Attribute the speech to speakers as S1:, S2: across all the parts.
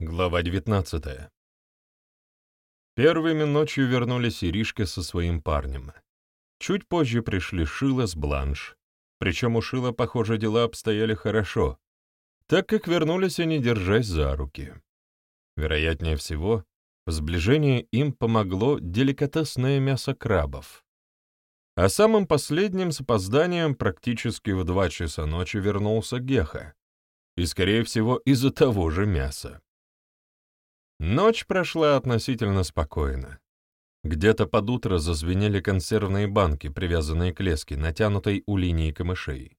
S1: Глава 19 Первыми ночью вернулись Иришка со своим парнем. Чуть позже пришли Шила с Бланш. Причем у Шила, похоже, дела обстояли хорошо, так как вернулись они, держась за руки. Вероятнее всего, в сближении им помогло деликатесное мясо крабов. А самым последним с опозданием практически в два часа ночи вернулся Геха. И, скорее всего, из-за того же мяса. Ночь прошла относительно спокойно. Где-то под утро зазвенели консервные банки, привязанные к леске, натянутой у линии камышей.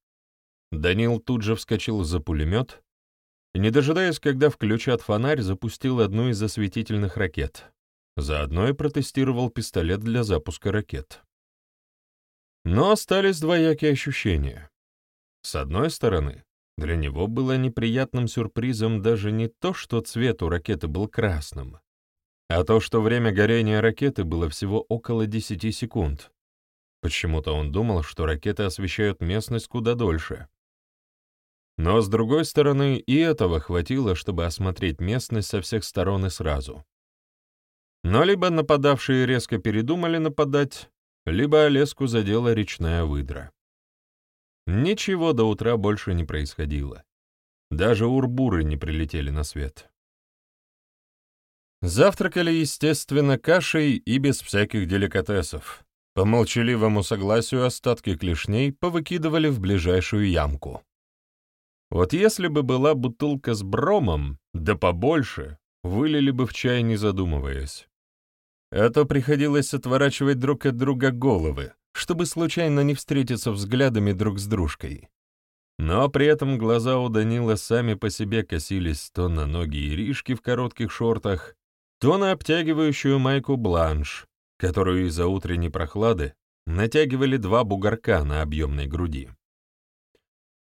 S1: Данил тут же вскочил за пулемет не дожидаясь, когда включат фонарь, запустил одну из осветительных ракет. Заодно и протестировал пистолет для запуска ракет. Но остались двоякие ощущения. С одной стороны, для него было неприятным сюрпризом даже не то, что цвет у ракеты был красным, а то, что время горения ракеты было всего около 10 секунд. Почему-то он думал, что ракеты освещают местность куда дольше. Но, с другой стороны, и этого хватило, чтобы осмотреть местность со всех сторон и сразу. Но либо нападавшие резко передумали нападать, либо Олеску задела речная выдра. Ничего до утра больше не происходило. Даже урбуры не прилетели на свет. Завтракали, естественно, кашей и без всяких деликатесов. По молчаливому согласию остатки клешней повыкидывали в ближайшую ямку. Вот если бы была бутылка с бромом, да побольше, вылили бы в чай, не задумываясь. А то приходилось отворачивать друг от друга головы, чтобы случайно не встретиться взглядами друг с дружкой. Но при этом глаза у Данила сами по себе косились то на ноги Иришки в коротких шортах, то на обтягивающую майку бланш, которую из-за утренней прохлады натягивали два бугорка на объемной груди.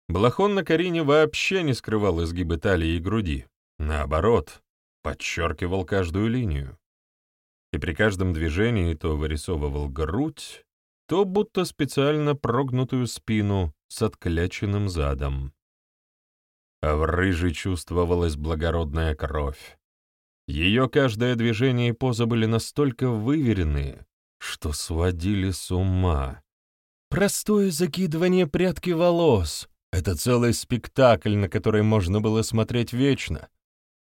S1: Балахон на Карине вообще не скрывал изгибы талии и груди, наоборот, подчеркивал каждую линию. И при каждом движении то вырисовывал грудь, то будто специально прогнутую спину с откляченным задом. А в рыжей чувствовалась благородная кровь. Ее каждое движение и поза были настолько выверенные, что сводили с ума. Простое закидывание прядки волос — это целый спектакль, на который можно было смотреть вечно,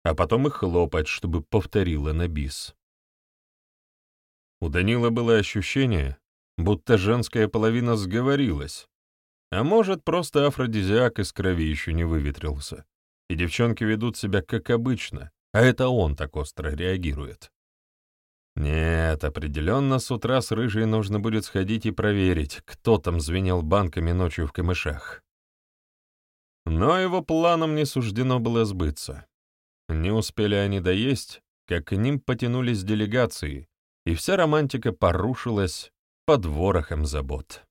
S1: а потом и хлопать, чтобы повторила на бис. У Данила было ощущение, будто женская половина сговорилась. А может, просто афродизиак из крови еще не выветрился, и девчонки ведут себя как обычно, а это он так остро реагирует. Нет, определенно с утра с рыжей нужно будет сходить и проверить, кто там звенел банками ночью в камышах. Но его планам не суждено было сбыться. Не успели они доесть, как к ним потянулись делегации, и вся романтика порушилась, под ворохом забот.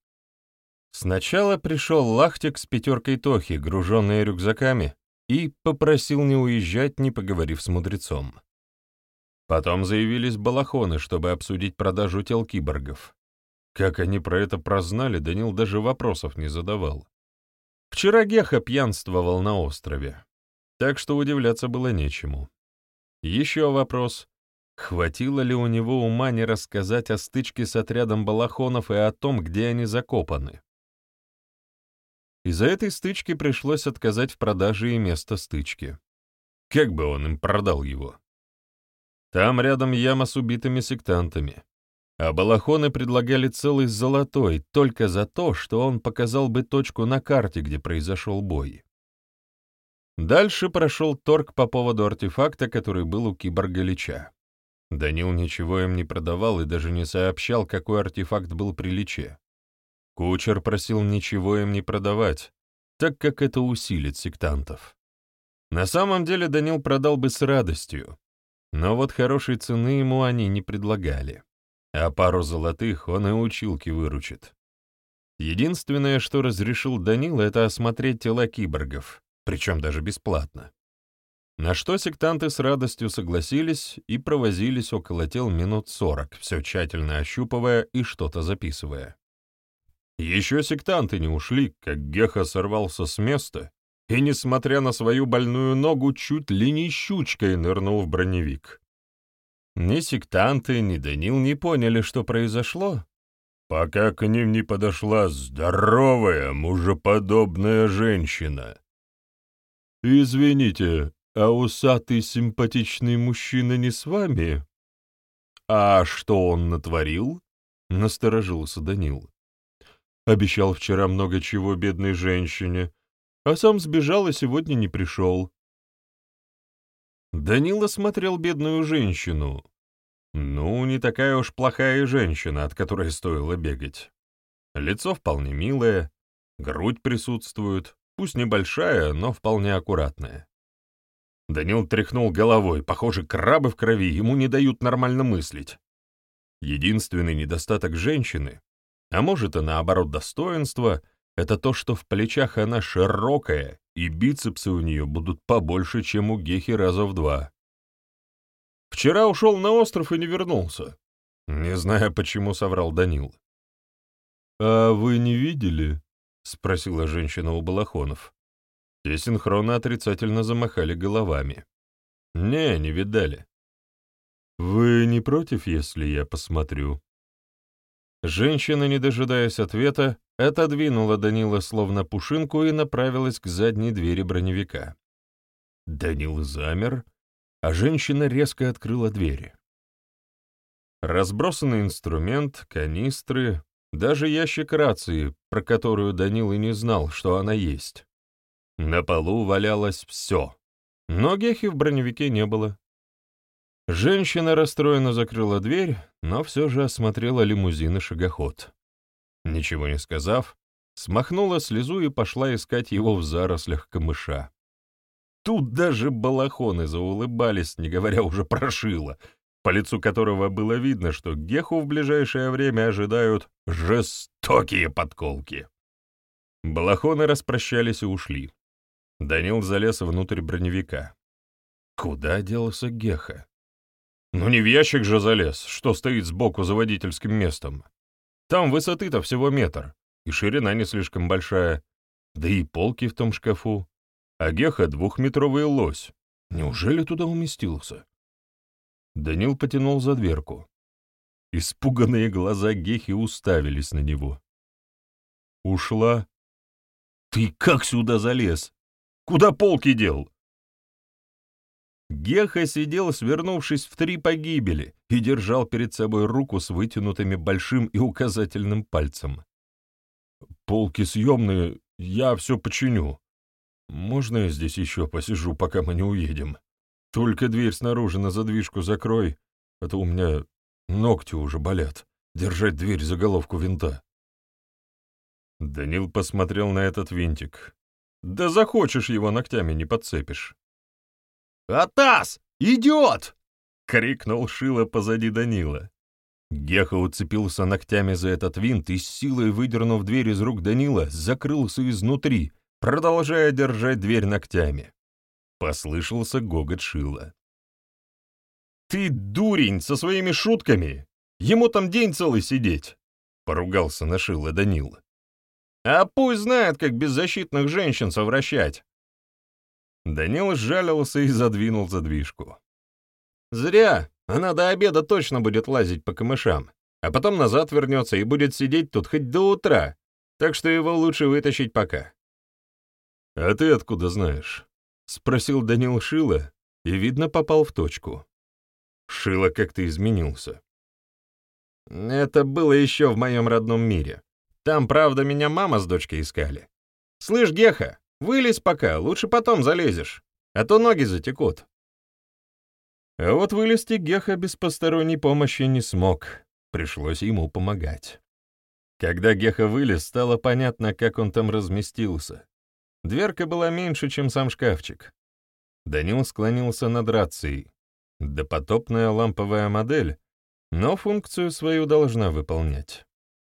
S1: Сначала пришел Лахтик с пятеркой Тохи, груженные рюкзаками, и попросил не уезжать, не поговорив с мудрецом. Потом заявились балахоны, чтобы обсудить продажу тел киборгов. Как они про это прознали, Данил даже вопросов не задавал. Вчера Геха пьянствовал на острове, так что удивляться было нечему. Еще вопрос, Хватило ли у него ума не рассказать о стычке с отрядом балахонов и о том, где они закопаны? Из-за этой стычки пришлось отказать в продаже и место стычки. Как бы он им продал его? Там рядом яма с убитыми сектантами. А балахоны предлагали целый золотой только за то, что он показал бы точку на карте, где произошел бой. Дальше прошел торг по поводу артефакта, который был у киборга Лича. Данил ничего им не продавал и даже не сообщал, какой артефакт был при личе. Кучер просил ничего им не продавать, так как это усилит сектантов. На самом деле Данил продал бы с радостью, но вот хорошей цены ему они не предлагали, а пару золотых он и училки выручит. Единственное, что разрешил Данил, это осмотреть тела киборгов, причем даже бесплатно. На что сектанты с радостью согласились и провозились около тел минут сорок, все тщательно ощупывая и что-то записывая. Еще сектанты не ушли, как Геха сорвался с места и, несмотря на свою больную ногу, чуть ли не щучкой нырнул в броневик. Ни сектанты, ни Данил не поняли, что произошло, пока к ним не подошла здоровая, мужеподобная женщина. «Извините, а усатый симпатичный мужчина не с вами?» «А что он натворил?» — насторожился Данил. «Обещал вчера много чего бедной женщине, а сам сбежал и сегодня не пришел». Данила смотрел бедную женщину. Ну, не такая уж плохая женщина, от которой стоило бегать. Лицо вполне милое, грудь присутствует, пусть небольшая, но вполне аккуратная. Данил тряхнул головой, похоже, крабы в крови ему не дают нормально мыслить. Единственный недостаток женщины, а может и наоборот достоинство, это то, что в плечах она широкая, и бицепсы у нее будут побольше, чем у Гехи раза в два. Вчера ушел на остров и не вернулся. Не знаю, почему соврал Данил. «А вы не видели?» — спросила женщина у балахонов. Те синхронно отрицательно замахали головами. «Не, не видали». «Вы не против, если я посмотрю?» Женщина, не дожидаясь ответа, отодвинула Данила словно пушинку и направилась к задней двери броневика. Данил замер, а женщина резко открыла двери. Разбросанный инструмент, канистры, даже ящик рации, про которую Данил и не знал, что она есть. На полу валялось все, но Гехи в броневике не было. Женщина расстроенно закрыла дверь, но все же осмотрела лимузин и шагоход. Ничего не сказав, смахнула слезу и пошла искать его в зарослях камыша. Тут даже балахоны заулыбались, не говоря уже про шило, по лицу которого было видно, что Геху в ближайшее время ожидают жестокие подколки. Балахоны распрощались и ушли. Данил залез внутрь броневика. Куда делся Геха? Ну не в ящик же залез, что стоит сбоку за водительским местом. Там высоты-то всего метр, и ширина не слишком большая, да и полки в том шкафу. А Геха — двухметровый лось. Неужели туда уместился? Данил потянул за дверку. Испуганные глаза Гехи уставились на него. «Ушла?» «Ты как сюда залез?» Куда полки дел?» Геха сидел, свернувшись в три погибели, и держал перед собой руку с вытянутыми большим и указательным пальцем. «Полки съемные, я все починю. Можно я здесь еще посижу, пока мы не уедем? Только дверь снаружи на задвижку закрой, а то у меня ногти уже болят. Держать дверь за головку винта». Данил посмотрел на этот винтик, да захочешь его ногтями не подцепишь. «Атас! Идет!» — крикнул Шила позади Данила. Геха уцепился ногтями за этот винт и, с силой выдернув дверь из рук Данила, закрылся изнутри, продолжая держать дверь ногтями. Послышался гогот Шила. «Ты дурень со своими шутками! Ему там день целый сидеть!» — поругался на Шила Данила. А пусть знает, как беззащитных женщин совращать. Данил сжалился и задвинул задвижку. Зря, она до обеда точно будет лазить по камышам, а потом назад вернется и будет сидеть тут хоть до утра, так что его лучше вытащить пока. «А ты откуда знаешь?» — спросил Данил Шила, и, видно, попал в точку. Шила как-то изменился. Это было еще в моем родном мире. Там, правда, меня мама с дочкой искали. Слышь, Геха, вылезь пока, лучше потом залезешь, а то ноги затекут. А вот вылезти Геха без посторонней помощи не смог, пришлось ему помогать. Когда Геха вылез, стало понятно, как он там разместился. Дверка была меньше, чем сам шкафчик. Данил склонился над рацией. Допотопная ламповая модель, но функцию свою должна выполнять.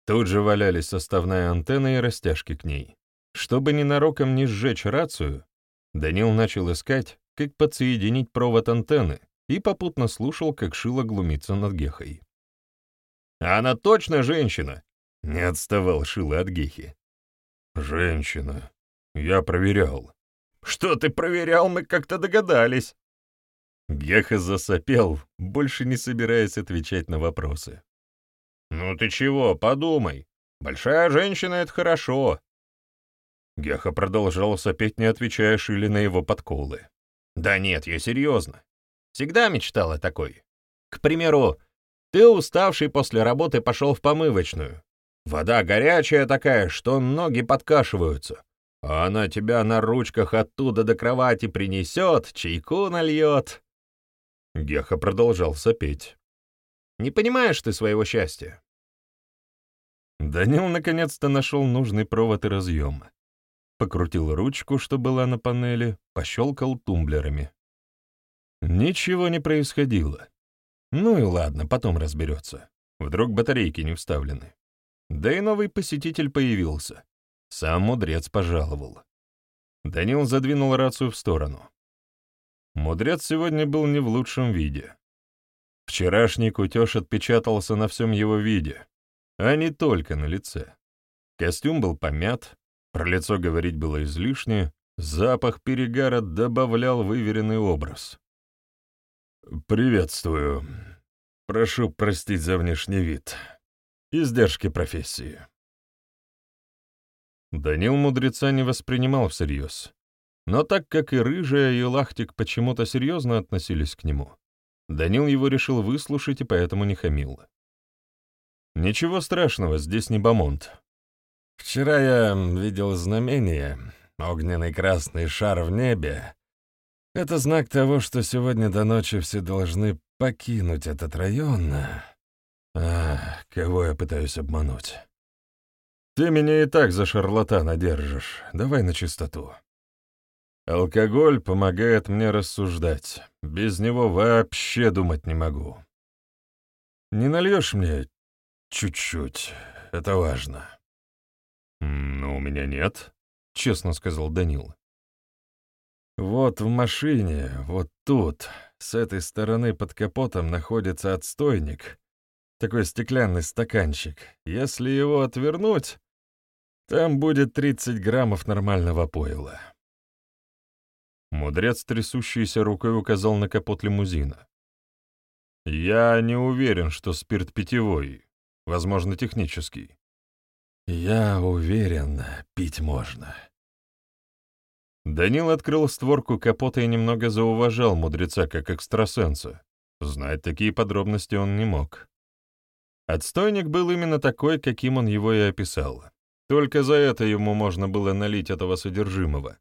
S1: Тут же валялись составная антенна и растяжки к ней. Чтобы ненароком не сжечь рацию, Данил начал искать, как подсоединить провод антенны, и попутно слушал, как Шила глумится над Гехой. «Она точно женщина!» — не отставал Шила от Гехи. «Женщина. Я проверял. Что ты проверял, мы как-то догадались». Геха засопел, больше не собираясь отвечать на вопросы. «Ну ты чего, подумай. Большая женщина — это хорошо». Геха продолжал сопеть, не отвечая Шиле на его подколы. «Да нет, я серьезно. Всегда мечтала такой. К примеру, ты, уставший после работы, пошел в помывочную. Вода горячая такая, что ноги подкашиваются. А она тебя на ручках оттуда до кровати принесет, чайку нальет». Геха продолжал сопеть. «Не понимаешь ты своего счастья?» Данил наконец-то нашел нужный провод и разъем. Покрутил ручку, что была на панели, пощелкал тумблерами. Ничего не происходило. Ну и ладно, потом разберется. Вдруг батарейки не вставлены. Да и новый посетитель появился. Сам мудрец пожаловал. Данил задвинул рацию в сторону. Мудрец сегодня был не в лучшем виде. Вчерашний кутеж отпечатался на всем его виде, а не только на лице. Костюм был помят, про лицо говорить было излишне, запах перегара добавлял выверенный образ. «Приветствую. Прошу простить за внешний вид. Издержки профессии». Данил мудреца не воспринимал всерьез. Но так как и Рыжая, и Лахтик почему-то серьезно относились к нему, Данил его решил выслушать и поэтому не хамил. «Ничего страшного, здесь не Бамонт. Вчера я видел знамение, огненный красный шар в небе, это знак того, что сегодня до ночи все должны покинуть этот район. А, кого я пытаюсь обмануть? Ты меня и так за шарлатана держишь. Давай на чистоту. Алкоголь помогает мне рассуждать. Без него вообще думать не могу. Не нальешь мне чуть-чуть? Это важно. «Ну, у меня нет», — честно сказал Данил. Вот в машине, вот тут, с этой стороны под капотом находится отстойник, такой стеклянный стаканчик. Если его отвернуть, там будет 30 граммов нормального пойла. Мудрец, трясущийся рукой, указал на капот лимузина. «Я не уверен, что спирт питьевой, возможно, технический». «Я уверен, пить можно», Данил открыл створку капота и немного зауважал мудреца как экстрасенса. Знать такие подробности он не мог. Отстойник был именно такой, каким он его и описал. Только за это ему можно было налить этого содержимого.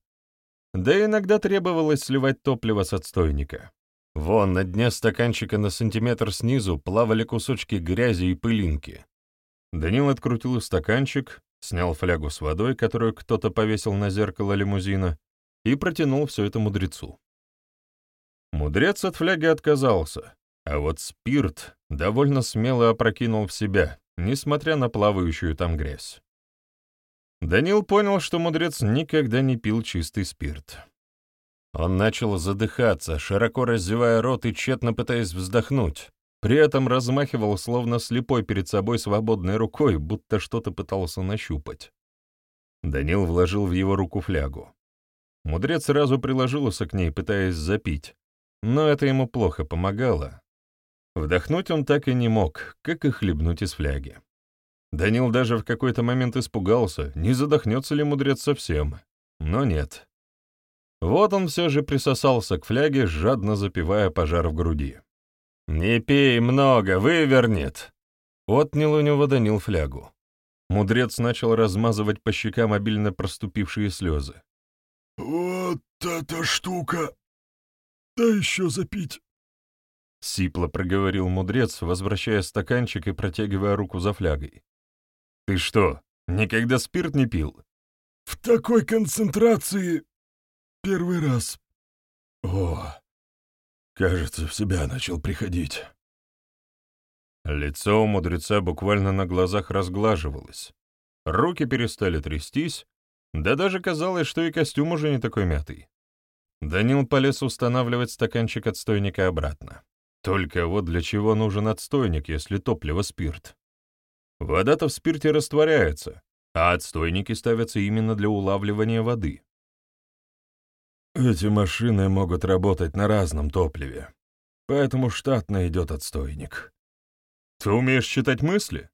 S1: Да иногда требовалось сливать топливо с отстойника. Вон, на дне стаканчика на сантиметр снизу плавали кусочки грязи и пылинки. Данил открутил стаканчик, снял флягу с водой, которую кто-то повесил на зеркало лимузина, и протянул все это мудрецу. Мудрец от фляги отказался, а вот спирт довольно смело опрокинул в себя, несмотря на плавающую там грязь. Данил понял, что мудрец никогда не пил чистый спирт. Он начал задыхаться, широко раздевая рот и тщетно пытаясь вздохнуть, при этом размахивал словно слепой перед собой свободной рукой, будто что-то пытался нащупать. Данил вложил в его руку флягу. Мудрец сразу приложился к ней, пытаясь запить, но это ему плохо помогало. Вдохнуть он так и не мог, как и хлебнуть из фляги. Данил даже в какой-то момент испугался, не задохнется ли мудрец совсем, но нет. Вот он все же присосался к фляге, жадно запивая пожар в груди. «Не пей много, вывернет!» Отнял у него Данил флягу. Мудрец начал размазывать по щекам обильно проступившие слезы.
S2: «Вот эта штука! Да еще запить!»
S1: Сипло проговорил мудрец, возвращая стаканчик и протягивая руку за флягой. «Ты что, никогда спирт не пил?»
S2: «В такой концентрации первый раз. О, кажется, в себя начал приходить».
S1: Лицо у мудреца буквально на глазах разглаживалось. Руки перестали трястись, да даже казалось, что и костюм уже не такой мятый. Данил полез устанавливать стаканчик отстойника обратно. Только вот для чего нужен отстойник, если топливо спирт? Вода-то в спирте растворяется, а отстойники ставятся именно для улавливания воды.
S2: Эти машины могут работать на разном топливе, поэтому штатно идет отстойник.
S1: Ты умеешь читать мысли?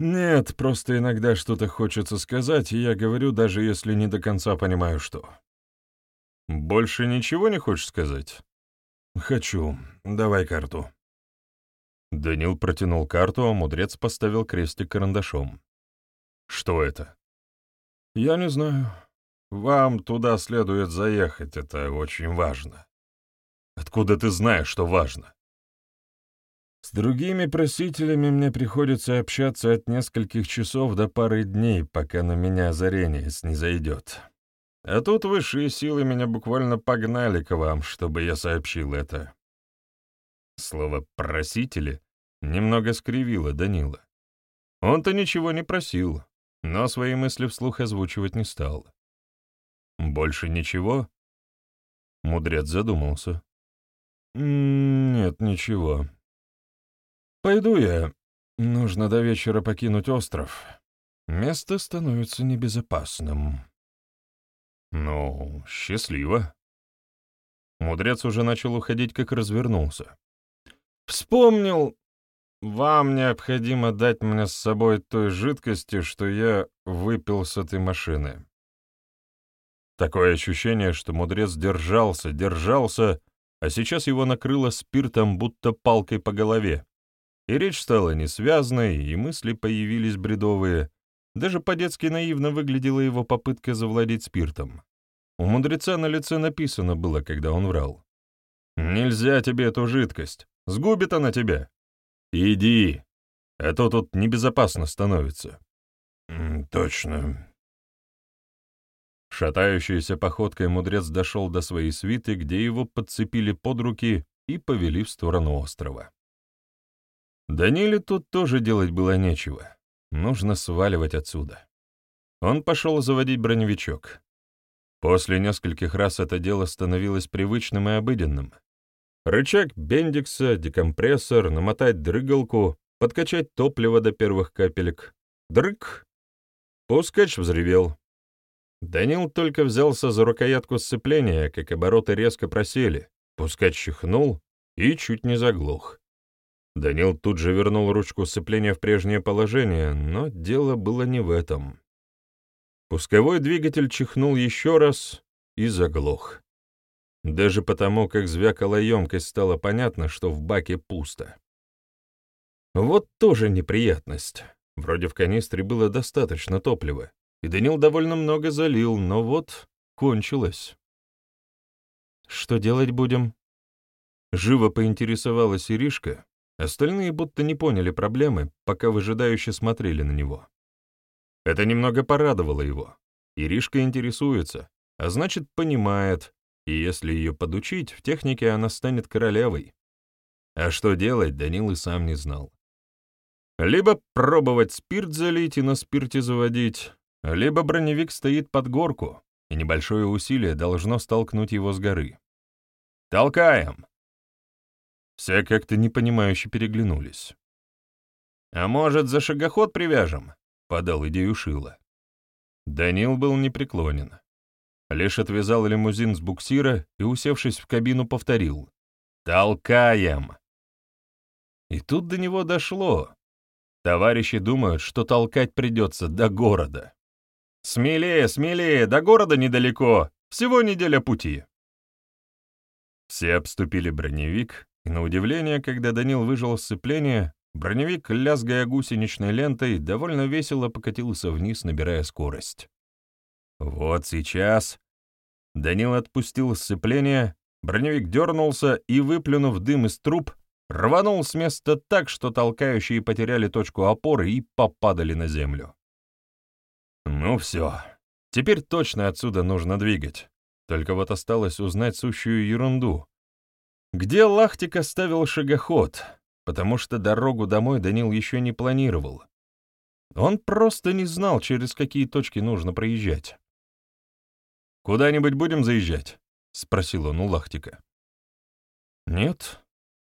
S2: Нет, просто иногда что-то хочется сказать, и я говорю, даже если не до конца понимаю, что.
S1: Больше ничего не хочешь сказать?
S2: Хочу. Давай карту.
S1: Данил протянул карту, а мудрец поставил крестик карандашом. Что это?
S2: Я не знаю. Вам туда следует заехать, это очень важно.
S1: Откуда ты знаешь, что важно?
S2: С другими просителями мне приходится общаться от нескольких часов до пары дней, пока на меня озарение снизойдет. А тут высшие силы меня буквально погнали к вам, чтобы я сообщил это.
S1: Слово «просители» немного скривило Данила. Он-то ничего не просил, но свои мысли вслух озвучивать не стал. «Больше ничего?» Мудрец задумался.
S2: «Нет, ничего. Пойду я. Нужно до вечера покинуть остров. Место становится небезопасным».
S1: «Ну, счастливо». Мудрец уже начал уходить, как развернулся.
S2: «Вспомнил. Вам необходимо дать мне с собой той жидкости, что я выпил с этой машины.
S1: Такое ощущение, что мудрец держался, держался, а сейчас его накрыло спиртом, будто палкой по голове. И речь стала несвязной, и мысли появились бредовые. Даже по-детски наивно выглядела его попытка завладеть спиртом. У мудреца на лице написано было, когда он врал. «Нельзя тебе эту жидкость. Сгубит она тебя. Иди, а то тут небезопасно становится».
S2: «Точно.
S1: Шатающейся походкой мудрец дошел до своей свиты, где его подцепили под руки и повели в сторону острова. Даниле тут тоже делать было нечего. Нужно сваливать отсюда. Он пошел заводить броневичок. После нескольких раз это дело становилось привычным и обыденным. Рычаг бендикса, декомпрессор, намотать дрыгалку, подкачать топливо до первых капелек. Дрык! Пускач взревел. Данил только взялся за рукоятку сцепления, как обороты резко просели, пускать чихнул и чуть не заглох. Данил тут же вернул ручку сцепления в прежнее положение, но дело было не в этом. Пусковой двигатель чихнул еще раз и заглох. Даже потому, как звякала емкость, стало понятно, что в баке пусто. Вот тоже неприятность. Вроде в канистре было достаточно топлива, и Данил довольно много залил, но вот кончилось. «Что делать будем?» Живо поинтересовалась Иришка, остальные будто не поняли проблемы, пока выжидающе смотрели на него. Это немного порадовало его. Иришка интересуется, а значит, понимает, и если ее подучить, в технике она станет королевой. А что делать, Данил и сам не знал. Либо пробовать спирт залить и на спирте заводить, либо броневик стоит под горку, и небольшое усилие должно столкнуть его с горы. «Толкаем!» Все как-то непонимающе переглянулись. «А может, за шагоход привяжем?» — подал идею Шила. Данил был непреклонен. Лишь отвязал лимузин с буксира и, усевшись в кабину, повторил. «Толкаем!» И тут до него дошло. Товарищи думают, что толкать придется до города. «Смелее, смелее, до города недалеко, всего неделя пути». Все обступили броневик, и на удивление, когда Данил выжил сцепление, броневик, лязгая гусеничной лентой, довольно весело покатился вниз, набирая скорость. Вот сейчас Данил отпустил сцепление, броневик дернулся и, выплюнув дым из труб, рванул с места так, что толкающие потеряли точку опоры и попадали на землю. Ну все, теперь точно отсюда нужно двигать. Только вот осталось узнать сущую ерунду. Где Лахтик оставил шагоход? Потому что дорогу домой Данил еще не планировал. Он просто не знал, через какие точки нужно проезжать. «Куда-нибудь будем заезжать?» — спросил он у Лахтика. «Нет.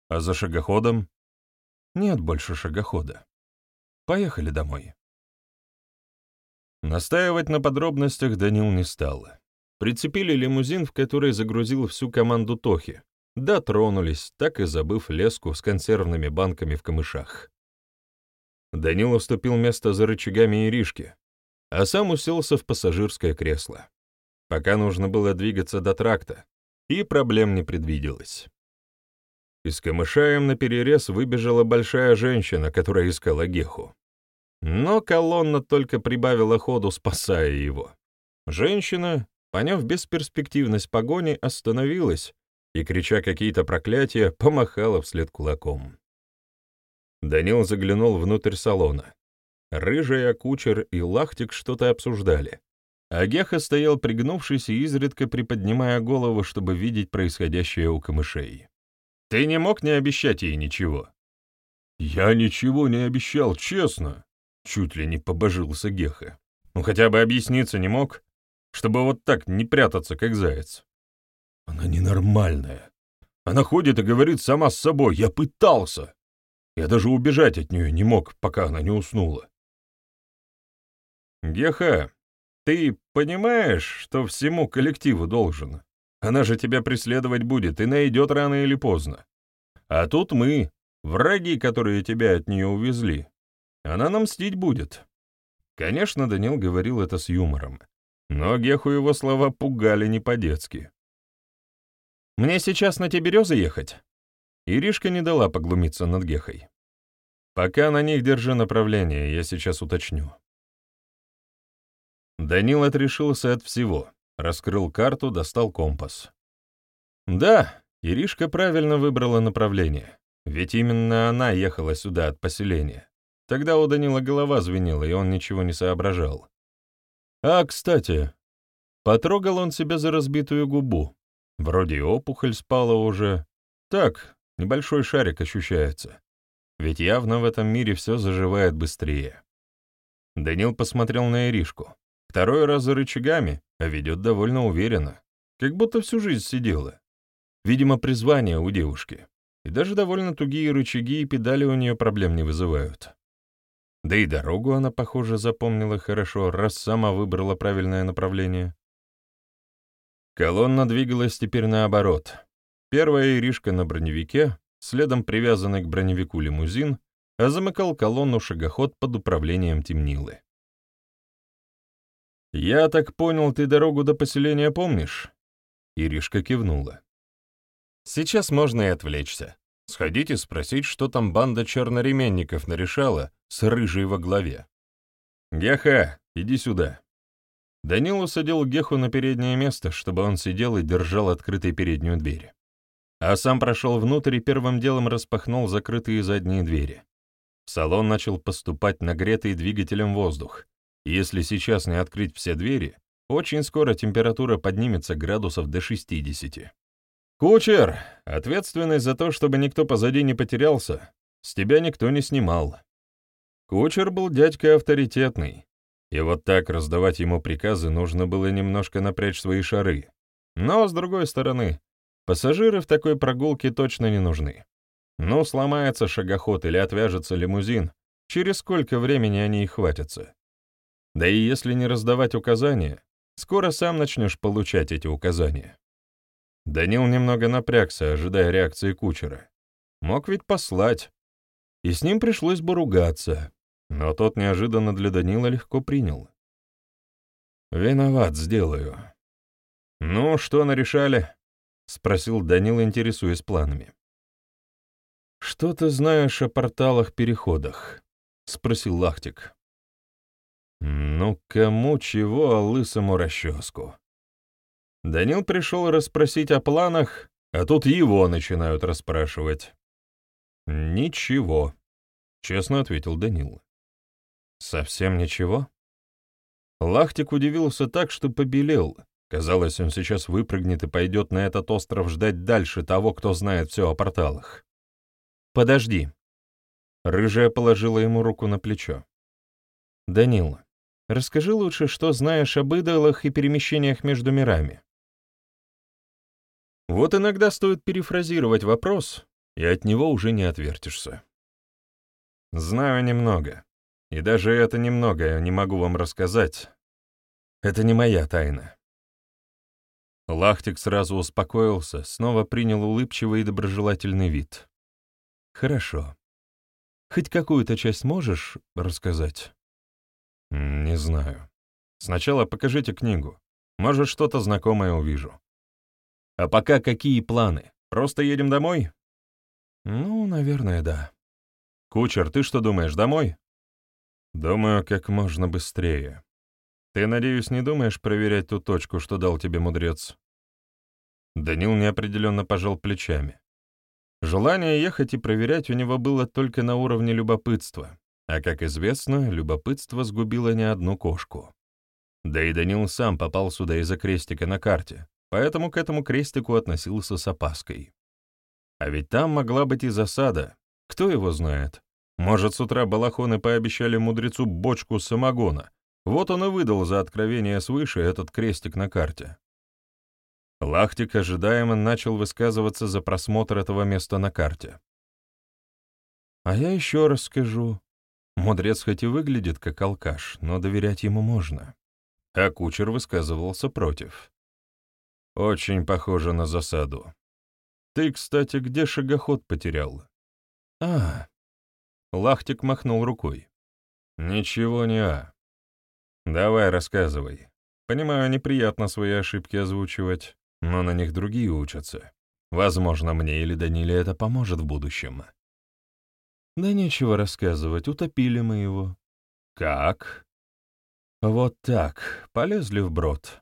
S1: А за шагоходом?» «Нет больше шагохода. Поехали домой». Настаивать на подробностях Данил не стал. прицепили лимузин, в который загрузил всю команду Тохи, дотронулись, так и забыв леску с консервными банками в камышах. Данил уступил место за рычагами Иришки, а сам уселся в пассажирское кресло. Пока нужно было двигаться до тракта, и проблем не предвиделось. Из камыша им наперерез выбежала большая женщина, которая искала Геху. Но колонна только прибавила ходу, спасая его. Женщина, поняв бесперспективность погони, остановилась и, крича какие-то проклятия, помахала вслед кулаком. Данил заглянул внутрь салона. Рыжая, кучер и лахтик что-то обсуждали. А Геха стоял пригнувшись и изредка приподнимая голову, чтобы видеть происходящее у камышей. «Ты не мог не обещать ей ничего?»
S2: «Я ничего не обещал, честно», — чуть ли не побожился Геха.
S1: «Ну хотя бы объясниться не мог, чтобы вот так не прятаться, как заяц».
S2: «Она ненормальная. Она ходит и говорит сама с собой. Я пытался. Я даже убежать от нее не мог, пока она не уснула.
S1: «Геха, ты понимаешь, что всему коллективу должен? Она же тебя преследовать будет и найдет рано или поздно. А тут мы, враги, которые тебя от нее увезли. Она нам мстить будет». Конечно, Данил говорил это с юмором, но Геху его слова пугали не по-детски. «Мне сейчас на те березы ехать?» Иришка не дала поглумиться над Гехой. «Пока на них держи направление, я сейчас уточню». Данил отрешился от всего, раскрыл карту, достал компас. Да, Иришка правильно выбрала направление, ведь именно она ехала сюда от поселения. Тогда у Данила голова звенела, и он ничего не соображал. А, кстати, потрогал он себя за разбитую губу. Вроде и опухоль спала уже. Так, Небольшой шарик ощущается. Ведь явно в этом мире все заживает быстрее. Данил посмотрел на Иришку. Второй раз за рычагами, а ведет довольно уверенно. Как будто всю жизнь сидела. Видимо, призвание у девушки. И даже довольно тугие рычаги и педали у нее проблем не вызывают. Да и дорогу она, похоже, запомнила хорошо, раз сама выбрала правильное направление. Колонна двигалась теперь наоборот. Первая Иришка на броневике, следом привязанный к броневику лимузин, а замыкал колонну шагоход под управлением Темнилы. «Я так понял, ты дорогу до поселения помнишь?» Иришка кивнула. «Сейчас можно и отвлечься. Сходить и спросить, что там банда черноременников нарешала с рыжей во главе. Геха, иди сюда». Данил усадил Геху на переднее место, чтобы он сидел и держал открытой переднюю дверь а сам прошел внутрь и первым делом распахнул закрытые задние двери. В салон начал поступать нагретый двигателем воздух. Если сейчас не открыть все двери, очень скоро температура поднимется градусов до 60. «Кучер, ответственный за то, чтобы никто позади не потерялся, с тебя никто не снимал». Кучер был дядька авторитетный, и вот так раздавать ему приказы нужно было немножко напрячь свои шары. Но, с другой стороны, Пассажиры в такой прогулке точно не нужны. Ну, сломается шагоход или отвяжется лимузин, через сколько времени они и хватятся. Да и если не раздавать указания, скоро сам начнешь получать эти указания. Данил немного напрягся, ожидая реакции кучера. Мог ведь послать. И с ним пришлось бы ругаться, но тот неожиданно для Данила легко принял. «Виноват, сделаю». «Ну, что нарешали?» — спросил Данил, интересуясь планами. «Что ты знаешь о порталах-переходах?» — спросил Лахтик. «Ну, кому чего, а лысому расческу?» Данил пришел расспросить о планах, а тут его начинают расспрашивать. «Ничего», — честно ответил Данил. «Совсем ничего?» Лахтик удивился так, что побелел, Казалось, он сейчас выпрыгнет и пойдет на этот остров ждать дальше того, кто знает все о порталах. «Подожди». Рыжая положила ему руку на плечо. «Данил, расскажи лучше, что знаешь об идолах и перемещениях между мирами». Вот иногда стоит перефразировать вопрос, и от него уже не отвертишься. Знаю немного, и даже это немного я не могу вам рассказать. Это не моя тайна. Лахтик сразу успокоился, снова принял улыбчивый и доброжелательный вид. «Хорошо. Хоть какую-то часть можешь рассказать?» «Не знаю. Сначала покажите книгу. Может, что-то знакомое увижу. А пока какие планы? Просто едем домой?» «Ну, наверное, да». «Кучер, ты что думаешь, домой?» «Думаю, как можно быстрее. Ты, надеюсь, не думаешь проверять ту точку, что дал тебе мудрец?» Данил неопределенно пожал плечами. Желание ехать и проверять у него было только на уровне любопытства, а, как известно, любопытство сгубило не одну кошку. Да и Данил сам попал сюда из-за крестика на карте, поэтому к этому крестику относился с опаской. А ведь там могла быть и засада, кто его знает. Может, с утра балахоны пообещали мудрецу бочку самогона, вот он и выдал за откровение свыше этот крестик на карте. Лахтик ожидаемо начал высказываться за просмотр этого места на карте. «А я еще раз скажу. Мудрец хоть и выглядит как алкаш, но доверять ему можно». А кучер высказывался против. «Очень похоже на засаду. Ты, кстати, где шагоход потерял?» «А...» Лахтик махнул рукой. «Ничего не а. Давай рассказывай. Понимаю, неприятно свои ошибки озвучивать но на них другие учатся. Возможно, мне или Даниле это поможет в будущем. Да нечего рассказывать, утопили мы его. Как? Вот так, полезли в брод.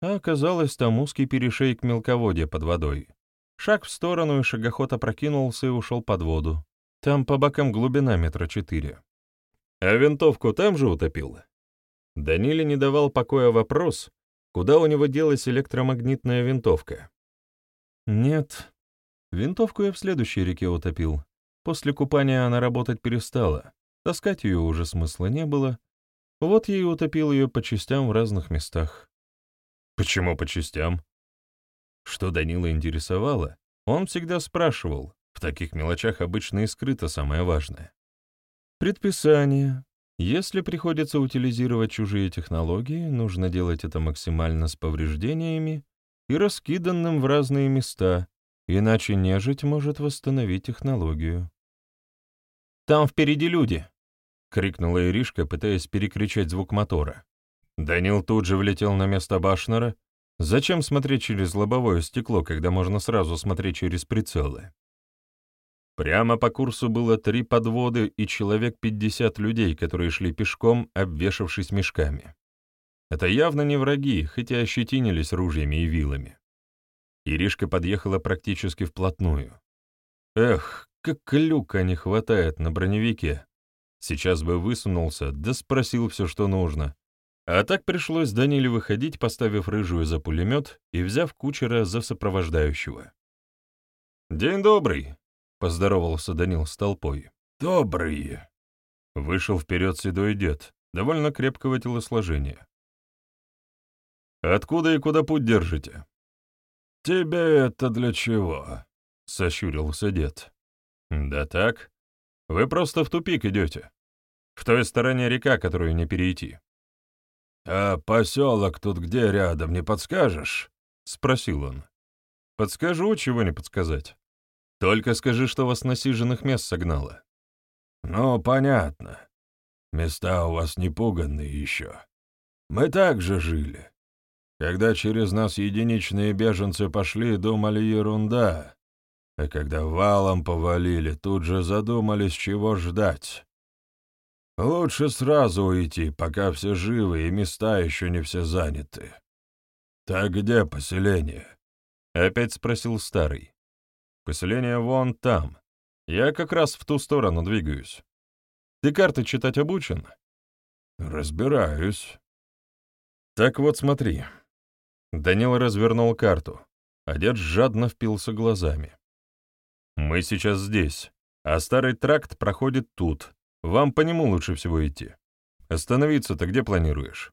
S1: А оказалось, там узкий перешей к мелководье под водой. Шаг в сторону, и шагоход опрокинулся и ушел под воду. Там по бокам глубина метра четыре. А винтовку там же утопил? Даниле не давал покоя вопрос, Куда у него делась электромагнитная винтовка? Нет. Винтовку я в следующей реке утопил. После купания она работать перестала. Таскать ее уже смысла не было. Вот я и утопил ее по частям в разных местах. Почему по частям? Что Данила интересовало, он всегда спрашивал. В таких мелочах обычно и скрыто самое важное. Предписание, если приходится утилизировать чужие технологии, нужно делать это максимально с повреждениями и раскиданным в разные места, иначе нежить может восстановить технологию. «Там впереди люди!» — крикнула Иришка, пытаясь перекричать звук мотора. Данил тут же влетел на место Башнера. Зачем смотреть через лобовое стекло, когда можно сразу смотреть через прицелы? Прямо по курсу было три подводы и человек пятьдесят людей, которые шли пешком, обвешавшись мешками. Это явно не враги, хотя ощетинились ружьями и вилами. Иришка подъехала практически вплотную. Эх, как люка не хватает на броневике. Сейчас бы высунулся, да спросил все, что нужно. А так пришлось Даниле выходить, поставив рыжую за пулемет и взяв кучера за сопровождающего. «День добрый!» — поздоровался Данил с толпой. «Добрые!» Вышел вперед седой дед, довольно крепкого телосложения. «Откуда и куда путь держите?» «Тебе это для чего?» — сощурился дед. «Да так. Вы просто в тупик идете. В той стороне река, которую не перейти». «А поселок тут где рядом, не подскажешь?» — спросил он. «Подскажу, чего не подсказать. Только скажи, что вас насиженных мест согнало». «Ну, понятно. Места у вас не пуганные еще. Мы так же жили. Когда через нас единичные беженцы пошли, думали ерунда. А когда валом повалили, тут же задумались, чего ждать. Лучше сразу уйти, пока все живы и места еще не все заняты. Так где поселение?» — опять спросил старый. Поселение вон там. Я как раз в ту сторону двигаюсь. Ты карты читать обучен? Разбираюсь. Так вот смотри. Данил развернул карту, дед жадно впился глазами. Мы сейчас здесь, а старый тракт проходит тут. Вам по нему лучше всего идти. Остановиться-то где планируешь?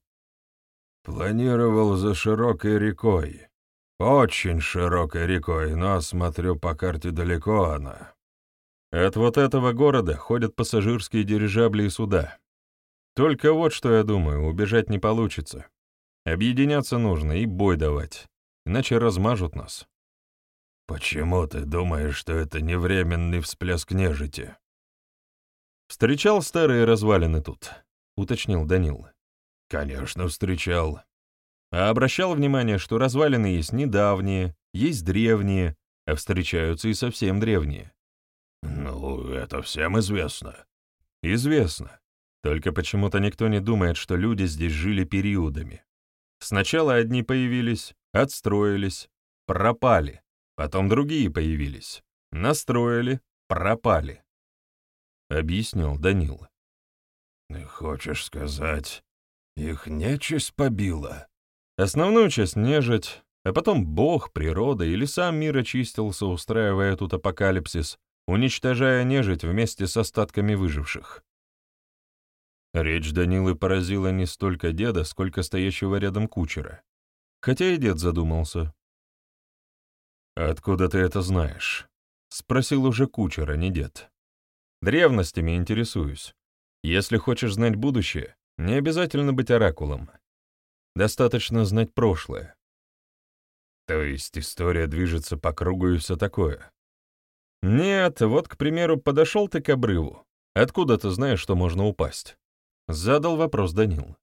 S1: Планировал за широкой рекой. Очень широкой рекой, но, смотрю, по карте далеко она. От вот этого города ходят пассажирские дирижабли и суда. Только вот что я думаю, убежать не получится. Объединяться нужно и бой давать. иначе размажут нас.
S2: «Почему ты думаешь, что это не временный всплеск нежити?»
S1: «Встречал старые развалины тут», — уточнил Данил.
S2: «Конечно, встречал.
S1: А обращал внимание, что развалины есть недавние, есть древние, а встречаются и совсем древние».
S2: «Ну, это всем известно».
S1: «Известно. Только почему-то никто не думает, что люди здесь жили периодами. Сначала одни появились, отстроились, пропали, потом другие появились, настроили, пропали. Объяснил Данил.
S2: «Ты хочешь сказать, их нечисть побила?»
S1: Основную часть нежить, а потом Бог, природа или сам мир очистился, устраивая тут апокалипсис, уничтожая нежить вместе с остатками выживших. Речь Данилы поразила не столько деда, сколько стоящего рядом кучера. Хотя и дед задумался. «Откуда ты это знаешь?» — спросил уже кучер, а не дед. «Древностями интересуюсь. Если хочешь знать будущее, не обязательно быть оракулом. Достаточно знать прошлое. То есть история движется по кругу и все такое. Нет, вот, к примеру, подошел ты к обрыву. Откуда ты знаешь, что можно упасть? Задал вопрос Данил.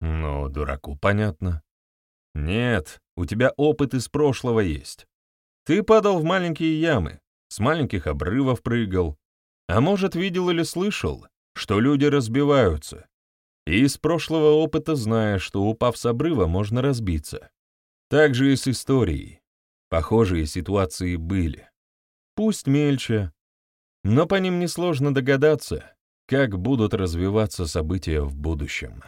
S1: Ну, дураку понятно. Нет, у тебя опыт из прошлого есть. Ты падал в маленькие ямы, с маленьких обрывов прыгал. А может, видел или слышал, что люди разбиваются. И из прошлого опыта знаешь, что, упав с обрыва, можно разбиться. Так же и с историей. Похожие ситуации были. Пусть мельче, но по ним несложно догадаться, как будут развиваться события в будущем.